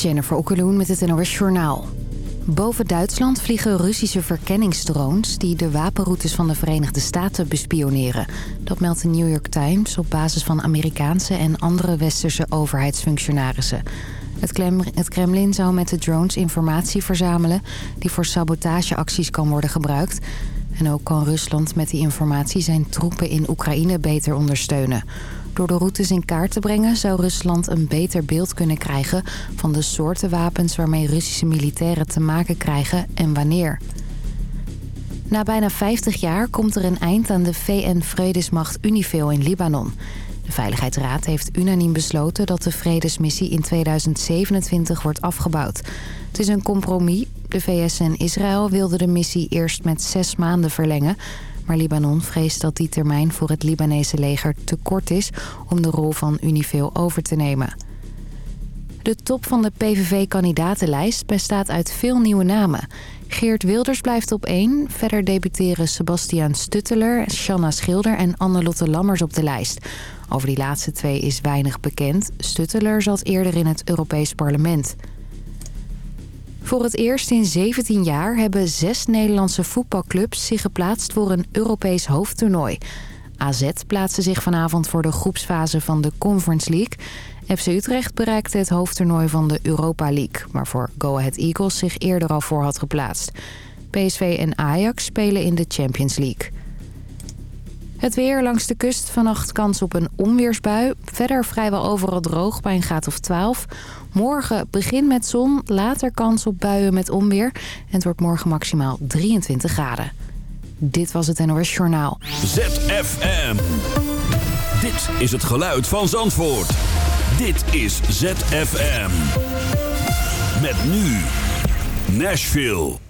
Jennifer Okkeloen met het NOS Journaal. Boven Duitsland vliegen Russische verkenningsdrones... die de wapenroutes van de Verenigde Staten bespioneren. Dat meldt de New York Times op basis van Amerikaanse... en andere westerse overheidsfunctionarissen. Het Kremlin zou met de drones informatie verzamelen... die voor sabotageacties kan worden gebruikt... En ook kan Rusland met die informatie zijn troepen in Oekraïne beter ondersteunen. Door de routes in kaart te brengen zou Rusland een beter beeld kunnen krijgen... van de soorten wapens waarmee Russische militairen te maken krijgen en wanneer. Na bijna 50 jaar komt er een eind aan de VN-vredesmacht UNIFIL in Libanon. De Veiligheidsraad heeft unaniem besloten dat de vredesmissie in 2027 wordt afgebouwd. Het is een compromis. De VS en Israël wilden de missie eerst met zes maanden verlengen... Maar Libanon vreest dat die termijn voor het Libanese leger te kort is om de rol van Unifil over te nemen. De top van de PVV-kandidatenlijst bestaat uit veel nieuwe namen. Geert Wilders blijft op één. Verder debuteren Sebastiaan Stutteler, Shanna Schilder en Annelotte Lammers op de lijst. Over die laatste twee is weinig bekend. Stutteler zat eerder in het Europees Parlement. Voor het eerst in 17 jaar hebben zes Nederlandse voetbalclubs zich geplaatst voor een Europees hoofdtoernooi. AZ plaatste zich vanavond voor de groepsfase van de Conference League. FC Utrecht bereikte het hoofdtoernooi van de Europa League... waarvoor Go Ahead Eagles zich eerder al voor had geplaatst. PSV en Ajax spelen in de Champions League. Het weer langs de kust. Vannacht kans op een onweersbui. Verder vrijwel overal droog bij een graad of 12. Morgen begin met zon, later kans op buien met onweer. En het wordt morgen maximaal 23 graden. Dit was het NOS Journaal. ZFM. Dit is het geluid van Zandvoort. Dit is ZFM. Met nu Nashville.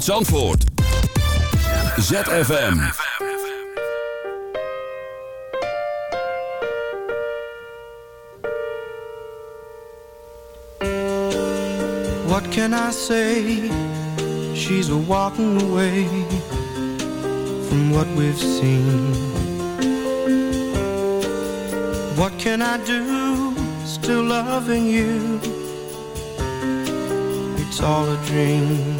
Vanuit Zandvoort. ZFM. What can I say? She's a walking away from what we've seen. What can I do? Still loving you. It's all a dream.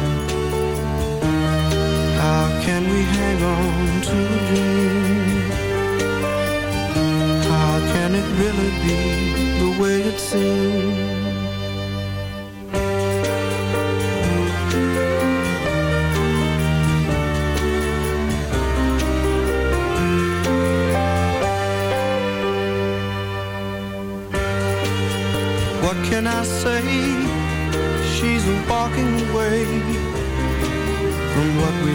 can we hang on to a dream? How can it really be the way it seems?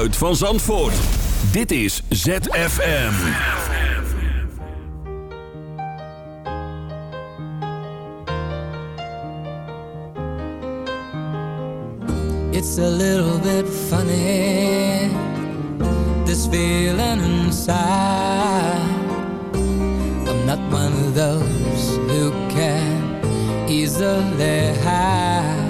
Geluid van Zandvoort. Dit is ZFM. It's a little bit funny This feeling inside I'm not one of those who can easily hide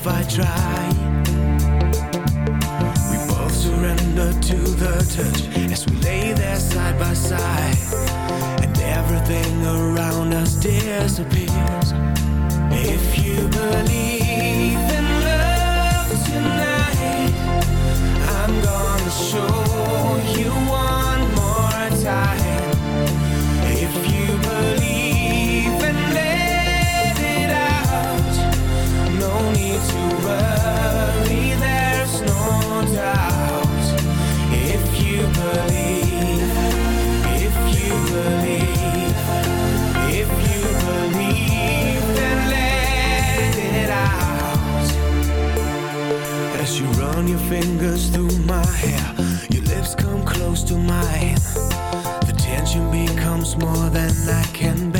if I try. We both surrender to the touch as we lay there side by side, and everything around us disappears. If you believe in love tonight, I'm gonna show you one more time. If you more than I can bear.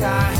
Time.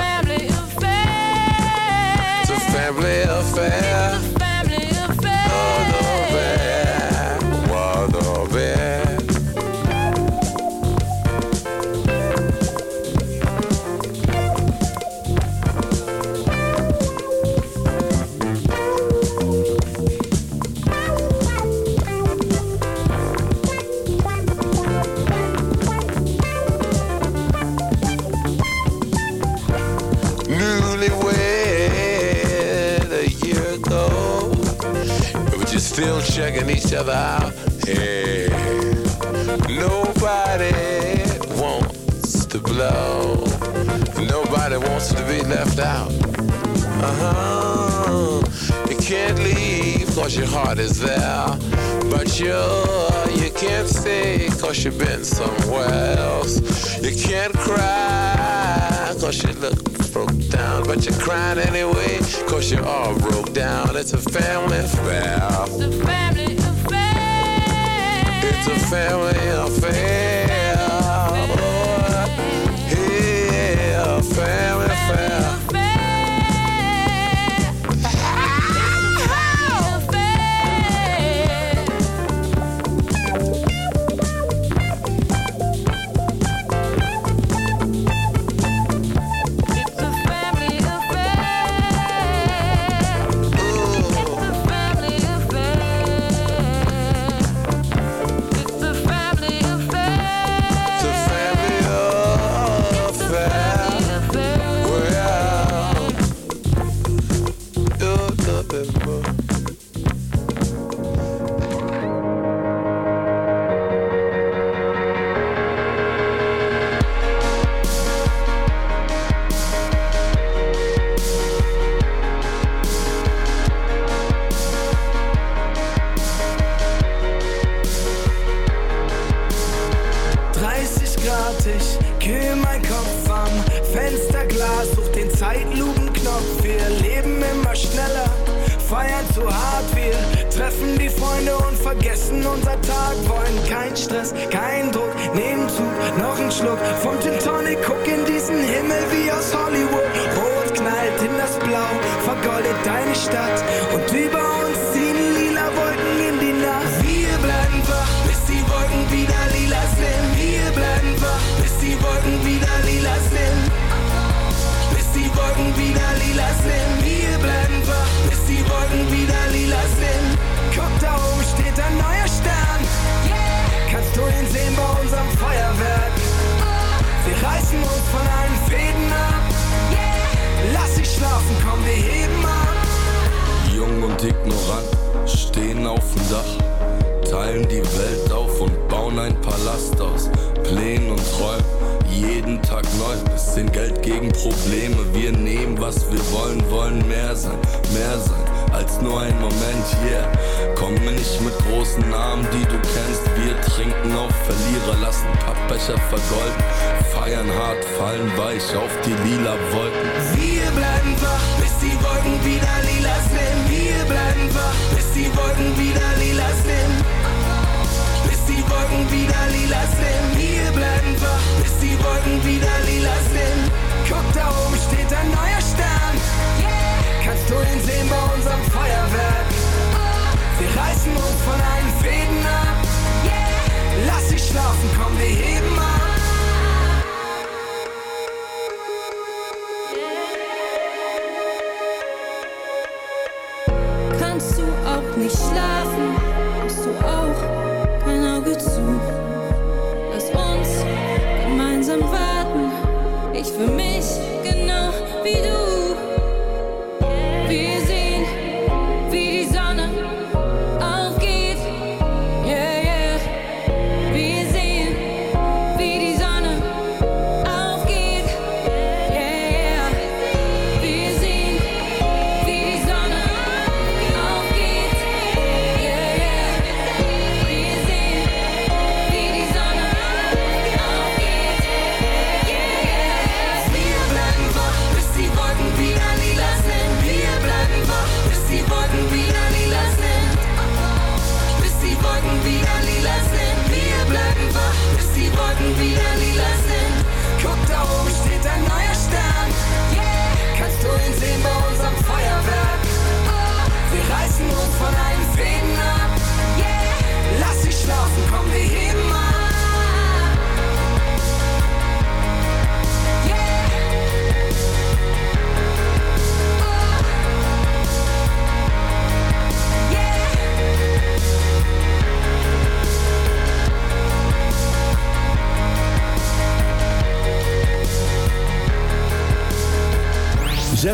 she been somewhere else. You can't cry, cause you look broke down, but you're crying anyway, cause you're all broke down. It's a family affair. It's a family affair. It's a family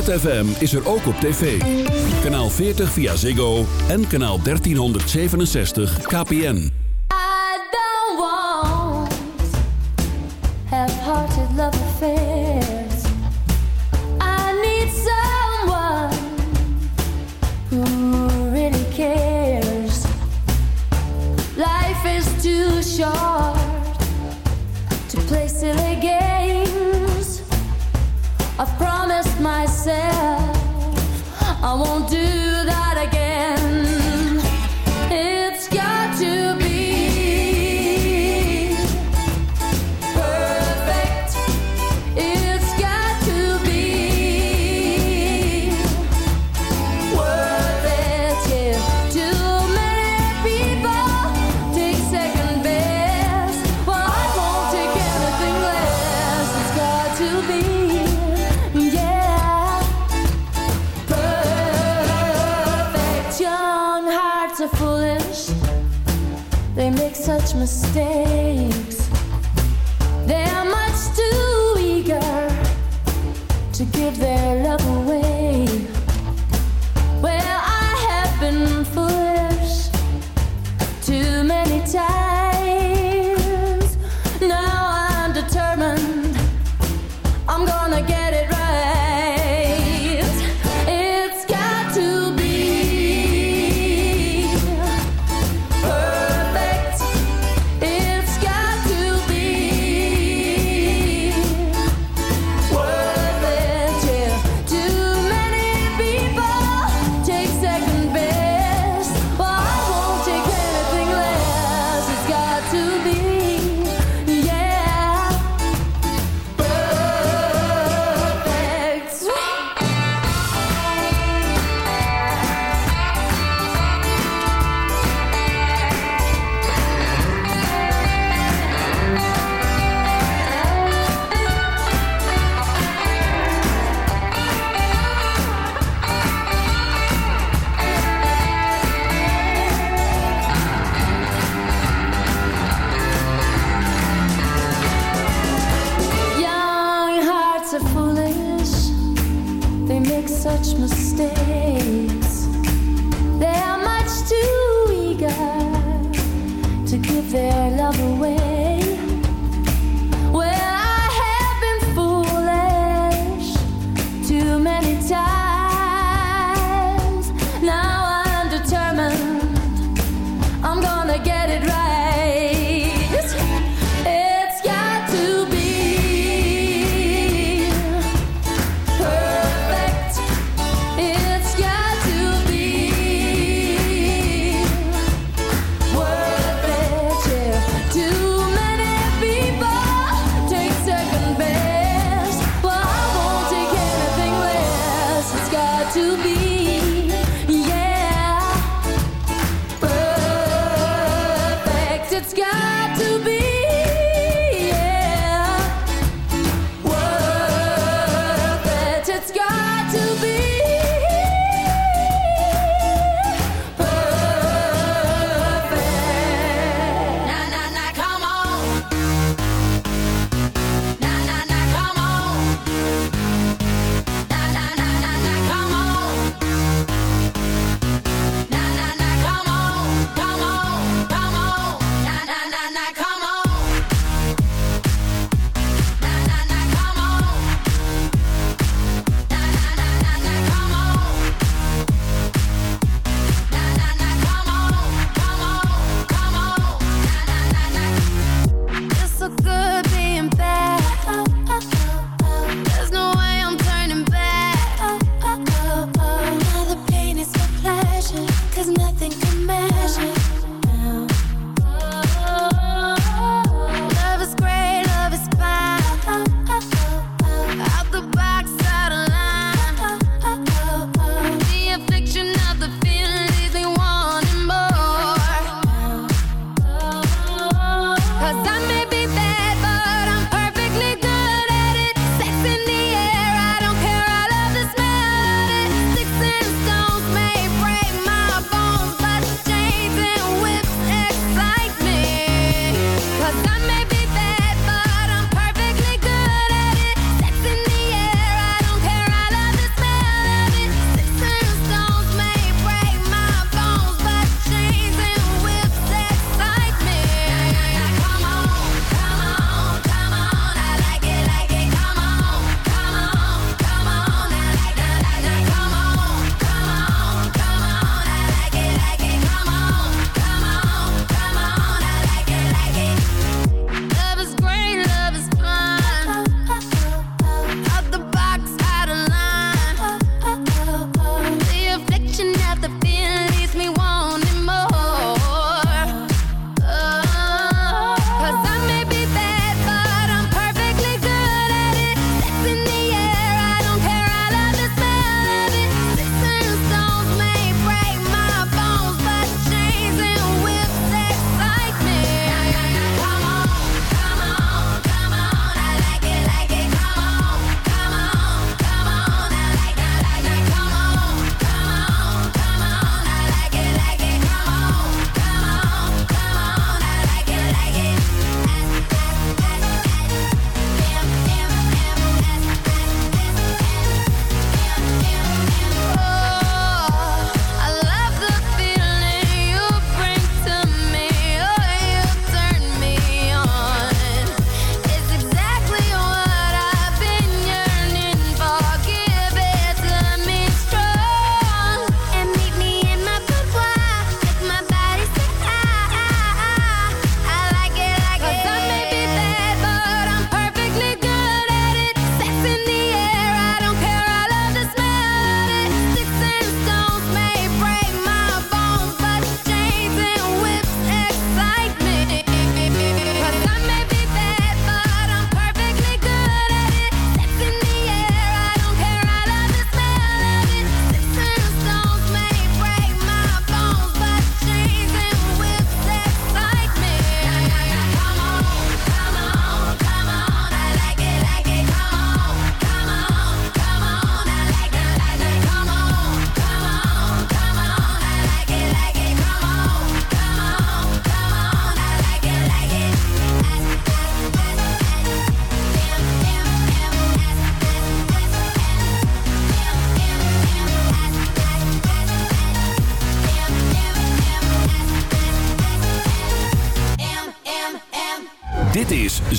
FM is er ook op tv. Kanaal 40 via Ziggo en kanaal 1367 KPN. Half-hearted love affair. myself. I won't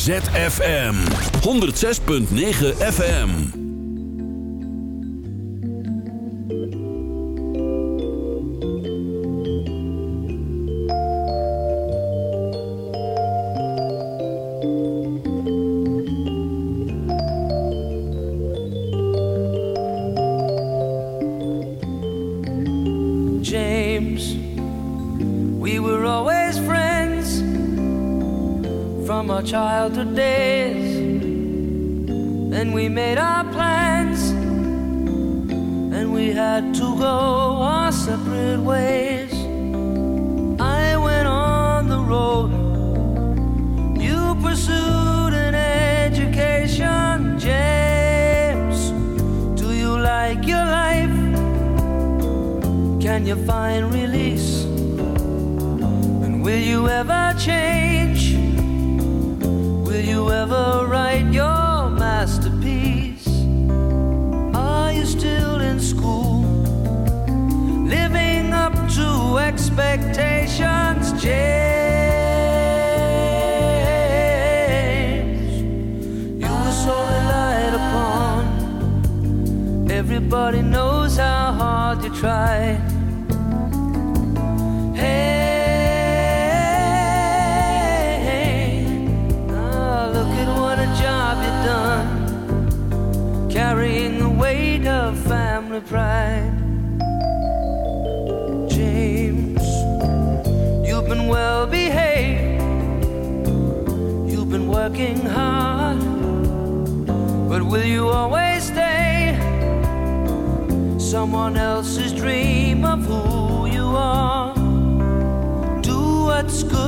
ZFM 106.9 FM. today. what's good.